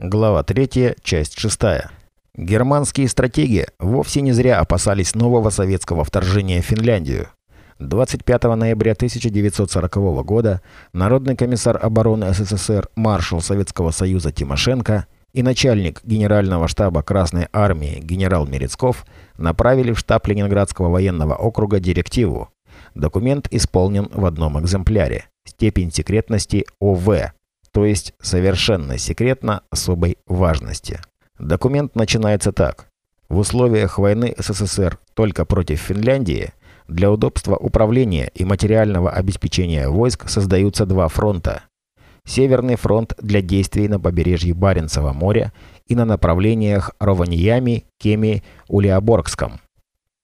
Глава 3, часть 6. Германские стратеги вовсе не зря опасались нового советского вторжения в Финляндию. 25 ноября 1940 года Народный комиссар обороны СССР, маршал Советского Союза Тимошенко и начальник Генерального штаба Красной Армии генерал Мерецков направили в штаб Ленинградского военного округа директиву. Документ исполнен в одном экземпляре. Степень секретности ОВ то есть совершенно секретно особой важности. Документ начинается так. В условиях войны СССР только против Финляндии для удобства управления и материального обеспечения войск создаются два фронта. Северный фронт для действий на побережье Баренцева моря и на направлениях Рованиями, Кеми, Улиоборгском.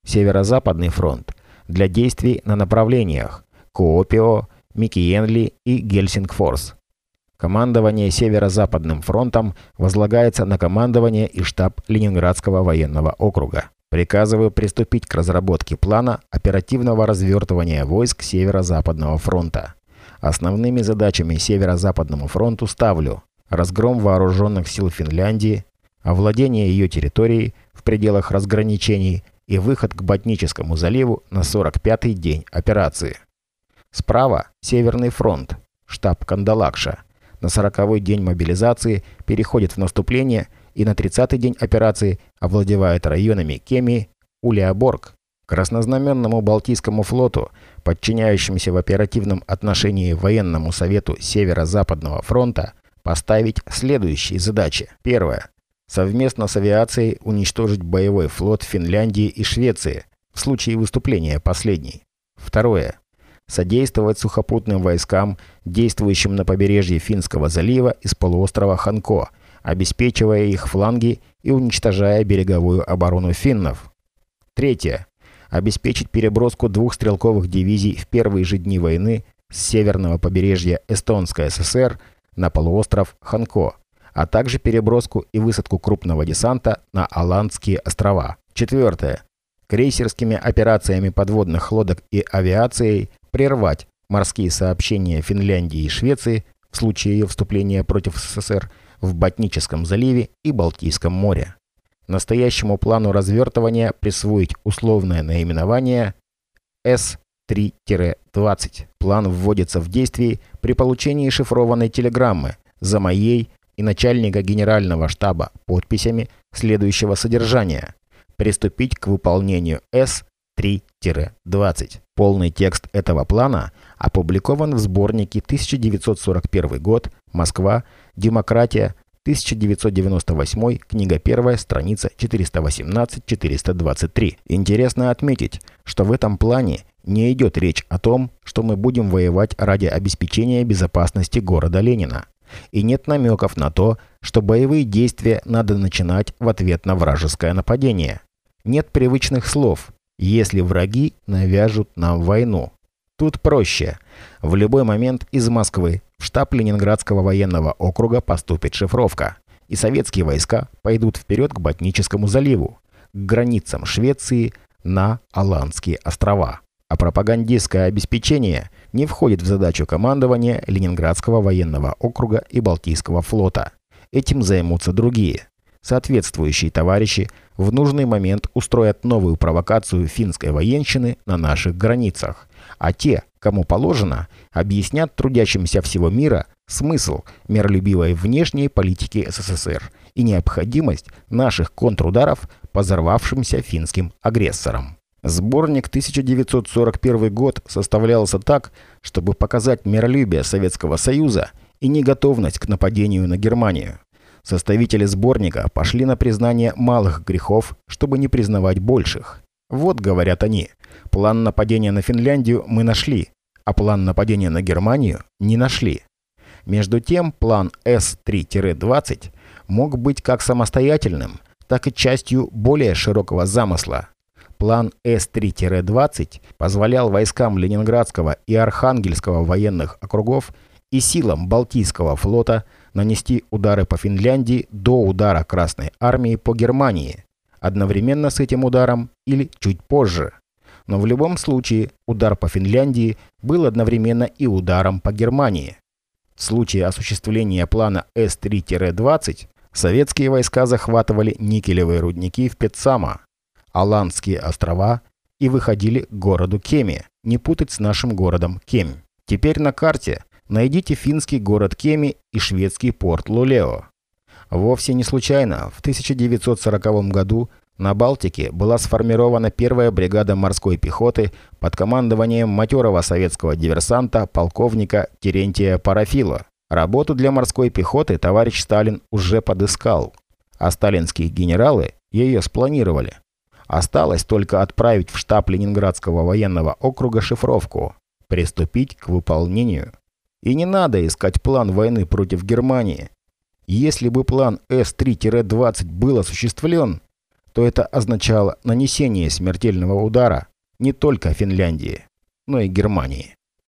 Северо-западный фронт для действий на направлениях Коопио, Микиенли и Гельсингфорс. Командование Северо-Западным фронтом возлагается на командование и штаб Ленинградского военного округа. Приказываю приступить к разработке плана оперативного развертывания войск Северо-Западного фронта. Основными задачами Северо-Западному фронту ставлю разгром вооруженных сил Финляндии, овладение ее территорией в пределах разграничений и выход к Ботническому заливу на 45-й день операции. Справа – Северный фронт, штаб Кандалакша – на 40-й день мобилизации переходит в наступление и на 30-й день операции овладевает районами Кеми, Улиаборг. Краснознаменному Балтийскому флоту, подчиняющемуся в оперативном отношении военному совету Северо-Западного фронта, поставить следующие задачи. Первое. Совместно с авиацией уничтожить боевой флот Финляндии и Швеции в случае выступления последней. Второе содействовать сухопутным войскам, действующим на побережье Финского залива из полуострова Ханко, обеспечивая их фланги и уничтожая береговую оборону финнов. Третье. Обеспечить переброску двух стрелковых дивизий в первые же дни войны с северного побережья Эстонской ССР на полуостров Ханко, а также переброску и высадку крупного десанта на Аландские острова. Четвертое. Крейсерскими операциями подводных лодок и авиацией прервать морские сообщения Финляндии и Швеции в случае ее вступления против СССР в Ботническом заливе и Балтийском море. Настоящему плану развертывания присвоить условное наименование С-3-20. План вводится в действие при получении шифрованной телеграммы за моей и начальника генерального штаба подписями следующего содержания. Приступить к выполнению С 3-20. Полный текст этого плана опубликован в сборнике 1941 год, Москва, Демократия, 1998, книга 1, страница 418-423. Интересно отметить, что в этом плане не идет речь о том, что мы будем воевать ради обеспечения безопасности города Ленина. И нет намеков на то, что боевые действия надо начинать в ответ на вражеское нападение. Нет привычных слов, если враги навяжут нам войну. Тут проще. В любой момент из Москвы в штаб Ленинградского военного округа поступит шифровка, и советские войска пойдут вперед к Ботническому заливу, к границам Швеции на Аландские острова. А пропагандистское обеспечение не входит в задачу командования Ленинградского военного округа и Балтийского флота. Этим займутся другие. Соответствующие товарищи в нужный момент устроят новую провокацию финской военщины на наших границах, а те, кому положено, объяснят трудящимся всего мира смысл миролюбивой внешней политики СССР и необходимость наших контрударов по взорвавшимся финским агрессорам. Сборник 1941 год составлялся так, чтобы показать миролюбие Советского Союза и неготовность к нападению на Германию. Составители сборника пошли на признание малых грехов, чтобы не признавать больших. Вот, говорят они, план нападения на Финляндию мы нашли, а план нападения на Германию не нашли. Между тем, план С-3-20 мог быть как самостоятельным, так и частью более широкого замысла. План С-3-20 позволял войскам Ленинградского и Архангельского военных округов и силам Балтийского флота нанести удары по Финляндии до удара Красной Армии по Германии, одновременно с этим ударом или чуть позже. Но в любом случае удар по Финляндии был одновременно и ударом по Германии. В случае осуществления плана С-3-20 Советские войска захватывали никелевые рудники в Петсама, Аландские острова и выходили к городу Кеми, не путать с нашим городом Кемь. Теперь на карте найдите финский город Кеми и шведский порт Лулео. Вовсе не случайно в 1940 году на Балтике была сформирована первая бригада морской пехоты под командованием матерого советского диверсанта полковника Терентия Парафила. Работу для морской пехоты товарищ Сталин уже подыскал, а сталинские генералы ее спланировали. Осталось только отправить в штаб Ленинградского военного округа шифровку, приступить к выполнению. И не надо искать план войны против Германии. Если бы план С-3-20 был осуществлен, то это означало нанесение смертельного удара не только Финляндии, но и Германии.